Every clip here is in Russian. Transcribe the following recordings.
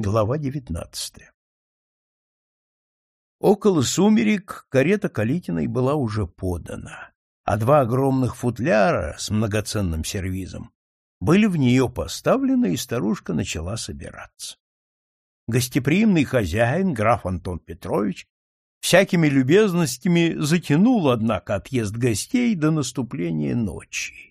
Глава девятнадцатая Около сумерек карета Калитиной была уже подана, а два огромных футляра с многоценным сервизом были в нее поставлены, и старушка начала собираться. Гостеприимный хозяин, граф Антон Петрович, всякими любезностями затянул, однако, отъезд гостей до наступления ночи.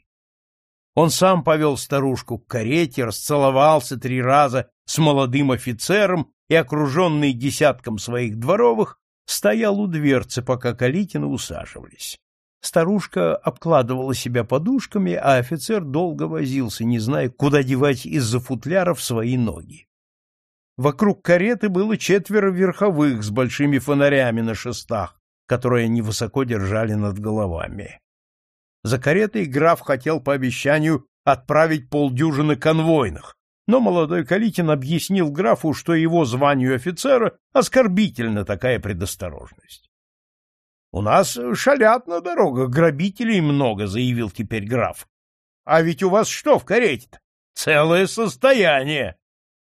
Он сам повел старушку к карете, расцеловался три раза с молодым офицером и, окруженный десятком своих дворовых, стоял у дверцы, пока Калитины усаживались. Старушка обкладывала себя подушками, а офицер долго возился, не зная, куда девать из-за футляров свои ноги. Вокруг кареты было четверо верховых с большими фонарями на шестах, которые они высоко держали над головами. За каретой граф хотел по обещанию отправить полдюжины конвойных, но молодой Калитин объяснил графу, что его званию офицера оскорбительна такая предосторожность. — У нас шалят на дорогах, грабителей много, — заявил теперь граф. — А ведь у вас что в карете-то? Целое состояние.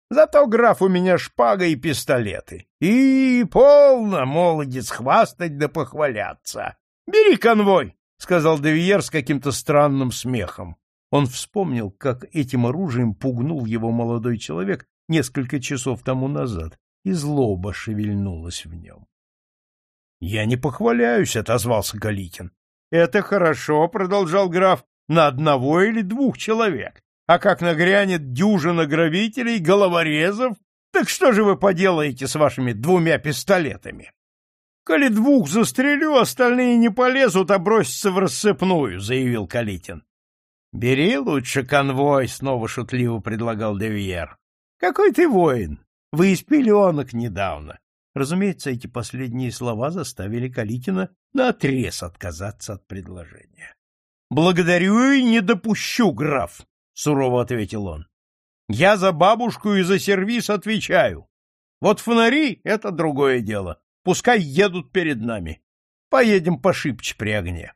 Зато, граф, у меня шпага и пистолеты. И полно, молодец, хвастать да похваляться. Бери конвой, — сказал Девиер с каким-то странным смехом. Он вспомнил, как этим оружием пугнул его молодой человек несколько часов тому назад, и злоба шевельнулась в нем. — Я не похваляюсь, — отозвался Калитин. — Это хорошо, — продолжал граф, — на одного или двух человек. А как нагрянет дюжина грабителей, головорезов, так что же вы поделаете с вашими двумя пистолетами? Коли двух застрелю, остальные не полезут, а бросятся в рассыпную, — заявил Калитин. Бери лучше конвой, снова шутливо предлагал Девьер. Какой ты воин? Вы из пеленок недавно. Разумеется, эти последние слова заставили Калитина наотрез отказаться от предложения. Благодарю и не допущу, граф, сурово ответил он. Я за бабушку и за сервис отвечаю. Вот фонари — это другое дело. Пускай едут перед нами. Поедем пошибче при огне.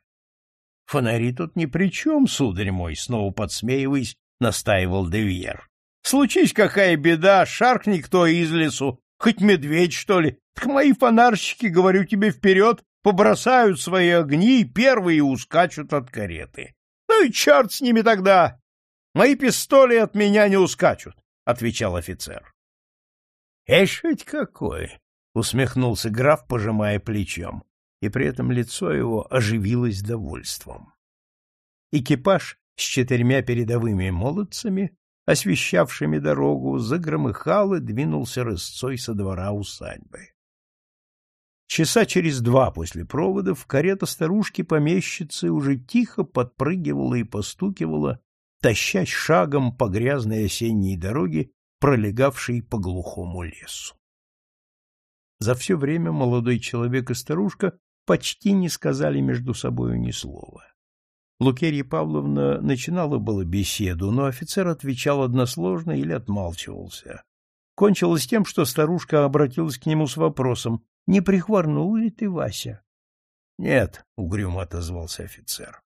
Фонари тут ни при чем, сударь мой, снова подсмеиваясь, настаивал Девьер. Случись какая беда, шаркни кто из лесу, хоть медведь, что ли, так мои фонарщики, говорю тебе вперед, побросают свои огни и первые ускачут от кареты. Ну и черт с ними тогда! Мои пистоли от меня не ускачут, — отвечал офицер. — Эш ведь какой! — усмехнулся граф, пожимая плечом и при этом лицо его оживилось довольством. Экипаж с четырьмя передовыми молодцами, освещавшими дорогу, загромыхал и двинулся рысцой со двора усадьбы. Часа через два после проводов карета старушки-помещицы уже тихо подпрыгивала и постукивала, тащась шагом по грязной осенней дороге, пролегавшей по глухому лесу. За все время молодой человек и старушка почти не сказали между собою ни слова. Лукерья Павловна начинала было беседу, но офицер отвечал односложно или отмалчивался. Кончилось тем, что старушка обратилась к нему с вопросом, «Не прихворнул ли ты, Вася?» «Нет», — угрюмо отозвался офицер.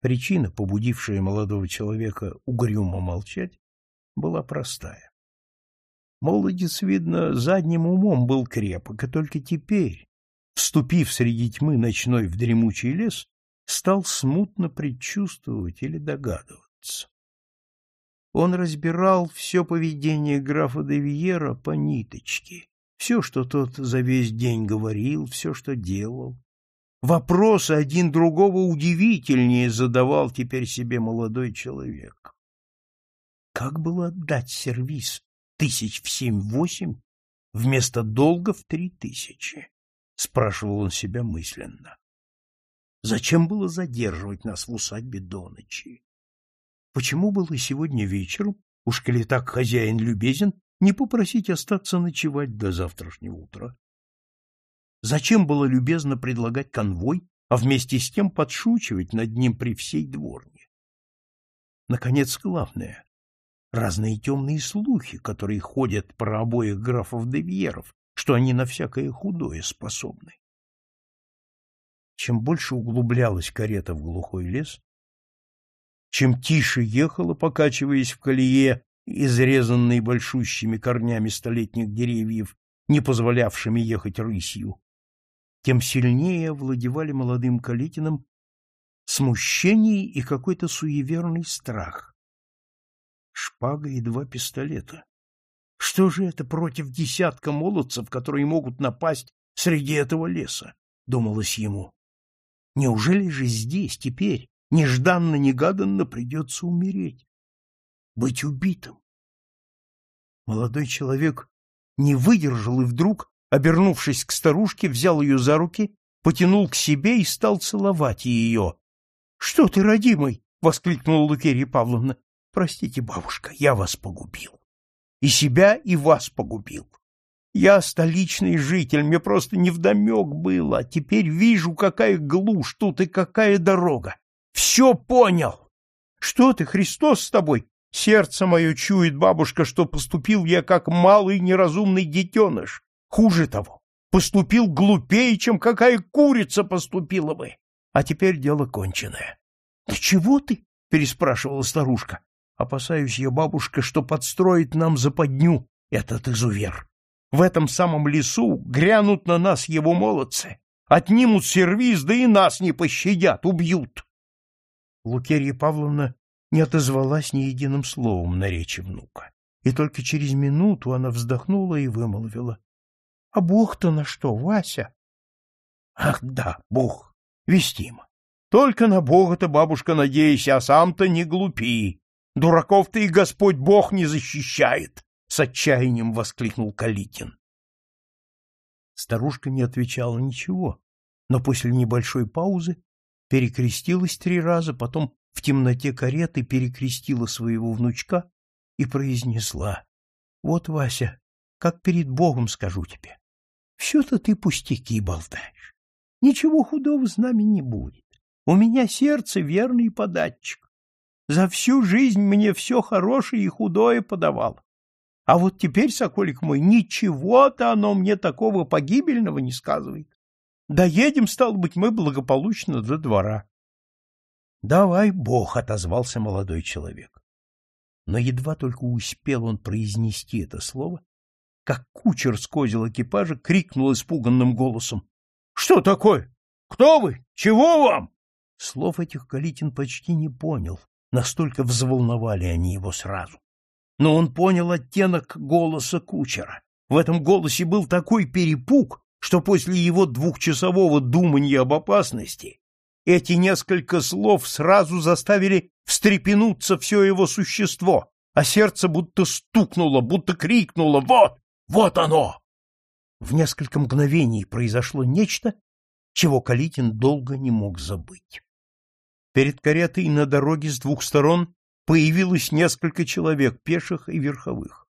Причина, побудившая молодого человека угрюмо молчать, была простая. Молодец, видно, задним умом был крепок, и только теперь, вступив среди тьмы ночной в дремучий лес, стал смутно предчувствовать или догадываться. Он разбирал все поведение графа де Виера по ниточке, все, что тот за весь день говорил, все, что делал. Вопросы один другого удивительнее задавал теперь себе молодой человек. Как было отдать сервис тысяч в семь-восемь вместо долга в три тысячи? — спрашивал он себя мысленно. Зачем было задерживать нас в усадьбе до ночи? Почему было сегодня вечером, уж коли так хозяин любезен, не попросить остаться ночевать до завтрашнего утра? Зачем было любезно предлагать конвой, а вместе с тем подшучивать над ним при всей дворне? Наконец, главное — разные темные слухи, которые ходят про обоих графов Девьеров, что они на всякое худое способны. Чем больше углублялась карета в глухой лес, чем тише ехала, покачиваясь в колее, изрезанный большущими корнями столетних деревьев, не позволявшими ехать рысью, тем сильнее овладевали молодым Калитиным смущение и какой-то суеверный страх. Шпага и два пистолета. Что же это против десятка молодцев, которые могут напасть среди этого леса? — думалось ему. Неужели же здесь, теперь, нежданно-негаданно придется умереть? Быть убитым? Молодой человек не выдержал и вдруг, обернувшись к старушке, взял ее за руки, потянул к себе и стал целовать ее. — Что ты, родимый? — воскликнула Лукерья Павловна. — Простите, бабушка, я вас погубил. И себя, и вас погубил. Я столичный житель, мне просто невдомек было, теперь вижу, какая глушь тут и какая дорога. Все понял. Что ты, Христос с тобой? Сердце мое чует, бабушка, что поступил я как малый неразумный детеныш. Хуже того, поступил глупее, чем какая курица поступила бы. А теперь дело конченое. — Да чего ты? — переспрашивала старушка. — Опасаюсь я, бабушка, что подстроит нам западню этот изувер. В этом самом лесу грянут на нас его молодцы, отнимут сервиз, да и нас не пощадят, убьют. Лукерья Павловна не отозвалась ни единым словом на речи внука, и только через минуту она вздохнула и вымолвила. — А Бог-то на что, Вася? — Ах да, Бог, вестимо. Только на Бога-то, бабушка, надейся, а сам-то не глупи. Дураков-то и Господь Бог не защищает, — с отчаянием воскликнул Калитин. Старушка не отвечала ничего, но после небольшой паузы перекрестилась три раза, потом в темноте кареты перекрестила своего внучка и произнесла. — Вот, Вася, как перед Богом скажу тебе. Все-то ты пустяки болтаешь. Ничего худого с нами не будет. У меня сердце верный податчик. За всю жизнь мне все хорошее и худое подавало. А вот теперь, соколик мой, ничего-то оно мне такого погибельного не сказывает. Доедем, стало быть, мы благополучно до двора. Давай бог, отозвался молодой человек. Но едва только успел он произнести это слово, как кучер с козел экипажа крикнул испуганным голосом. — Что такое? Кто вы? Чего вам? Слов этих Калитин почти не понял, настолько взволновали они его сразу. Но он понял оттенок голоса кучера. В этом голосе был такой перепуг, что после его двухчасового думания об опасности эти несколько слов сразу заставили встрепенуться все его существо, а сердце будто стукнуло, будто крикнуло «Вот! Вот оно!». В несколько мгновений произошло нечто, чего Калитин долго не мог забыть. Перед каретой на дороге с двух сторон появилось несколько человек, пеших и верховых.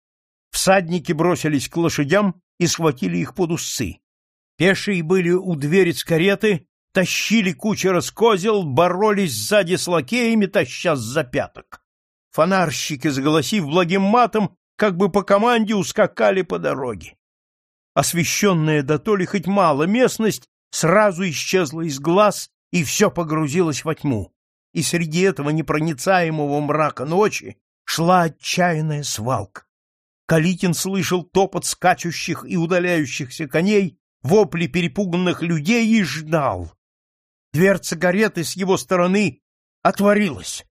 Всадники бросились к лошадям и схватили их под усы. Пешие были у двери с кареты тащили кучера с козел, боролись сзади с лакеями, таща с запяток. Фонарщики, заголосив благим матом, как бы по команде ускакали по дороге. Освещенная до то ли хоть мало местность сразу исчезла из глаз, и все погрузилось во тьму. И среди этого непроницаемого мрака ночи шла отчаянная свалка. Калитин слышал топот скачущих и удаляющихся коней, вопли перепуганных людей и ждал, Дверца кареты с его стороны отворилась.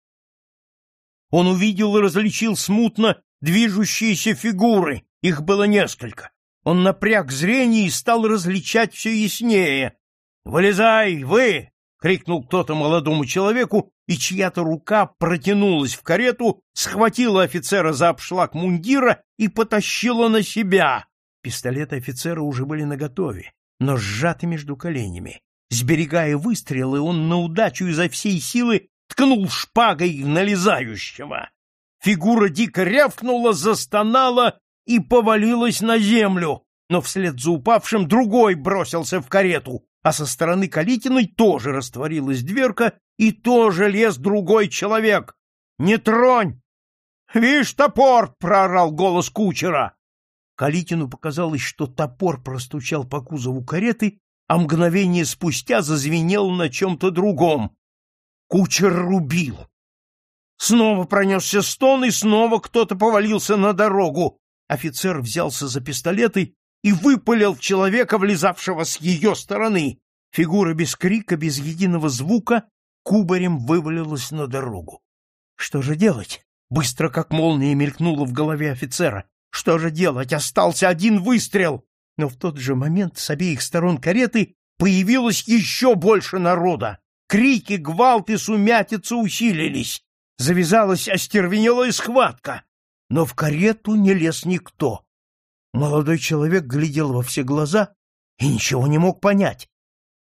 Он увидел и различил смутно движущиеся фигуры, их было несколько. Он напряг зрение и стал различать все яснее. «Вылезай, вы!» — крикнул кто-то молодому человеку, и чья-то рука протянулась в карету, схватила офицера за обшлаг мундира и потащила на себя. Пистолеты офицера уже были наготове, но сжаты между коленями. Сберегая выстрелы, он на удачу изо всей силы ткнул шпагой в налезающего. Фигура дико рявкнула, застонала и повалилась на землю, но вслед за упавшим другой бросился в карету, а со стороны Калитиной тоже растворилась дверка, и тоже лез другой человек. «Не тронь!» «Вишь, топор!» — проорал голос кучера. Калитину показалось, что топор простучал по кузову кареты а мгновение спустя зазвенел на чем-то другом. Кучер рубил. Снова пронесся стон, и снова кто-то повалился на дорогу. Офицер взялся за пистолеты и выпалил человека, влезавшего с ее стороны. Фигура без крика, без единого звука, кубарем вывалилась на дорогу. Что же делать? Быстро, как молния, мелькнуло в голове офицера. Что же делать? Остался один выстрел. Но в тот же момент с обеих сторон кареты появилось еще больше народа. Крики, гвалт и сумятица усилились. Завязалась остервенелая схватка. Но в карету не лез никто. Молодой человек глядел во все глаза и ничего не мог понять.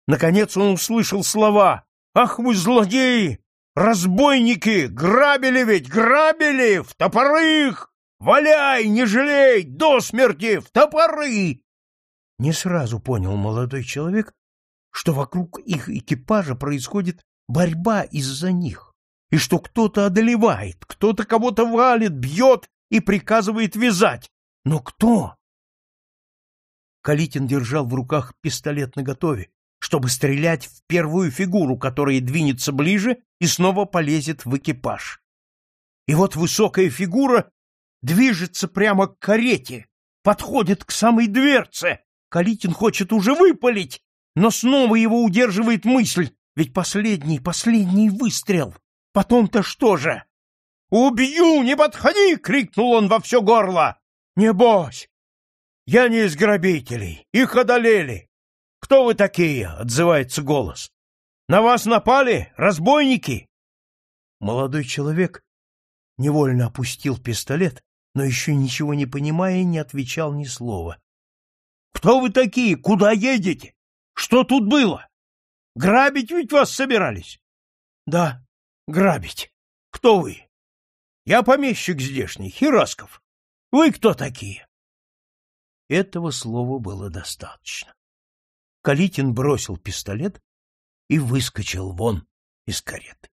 Наконец он услышал слова «Ах вы злодеи! Разбойники! Грабили ведь! Грабили! В топоры их! Валяй, не жалей! До смерти! В топоры!» Не сразу понял молодой человек, что вокруг их экипажа происходит борьба из-за них, и что кто-то одолевает, кто-то кого-то валит, бьет и приказывает вязать. Но кто? Калитин держал в руках пистолет наготове, чтобы стрелять в первую фигуру, которая двинется ближе и снова полезет в экипаж. И вот высокая фигура движется прямо к карете, подходит к самой дверце. Калитин хочет уже выпалить, но снова его удерживает мысль, ведь последний, последний выстрел. Потом-то что же? «Убью, не подходи!» — крикнул он во все горло. «Небось! Я не из грабителей, их одолели. Кто вы такие?» — отзывается голос. «На вас напали? Разбойники?» Молодой человек невольно опустил пистолет, но еще ничего не понимая, не отвечал ни слова. «Кто вы такие? Куда едете? Что тут было? Грабить ведь вас собирались?» «Да, грабить. Кто вы?» «Я помещик здешний, Хирасков. Вы кто такие? Этого слова было достаточно. Калитин бросил пистолет и выскочил вон из кареты.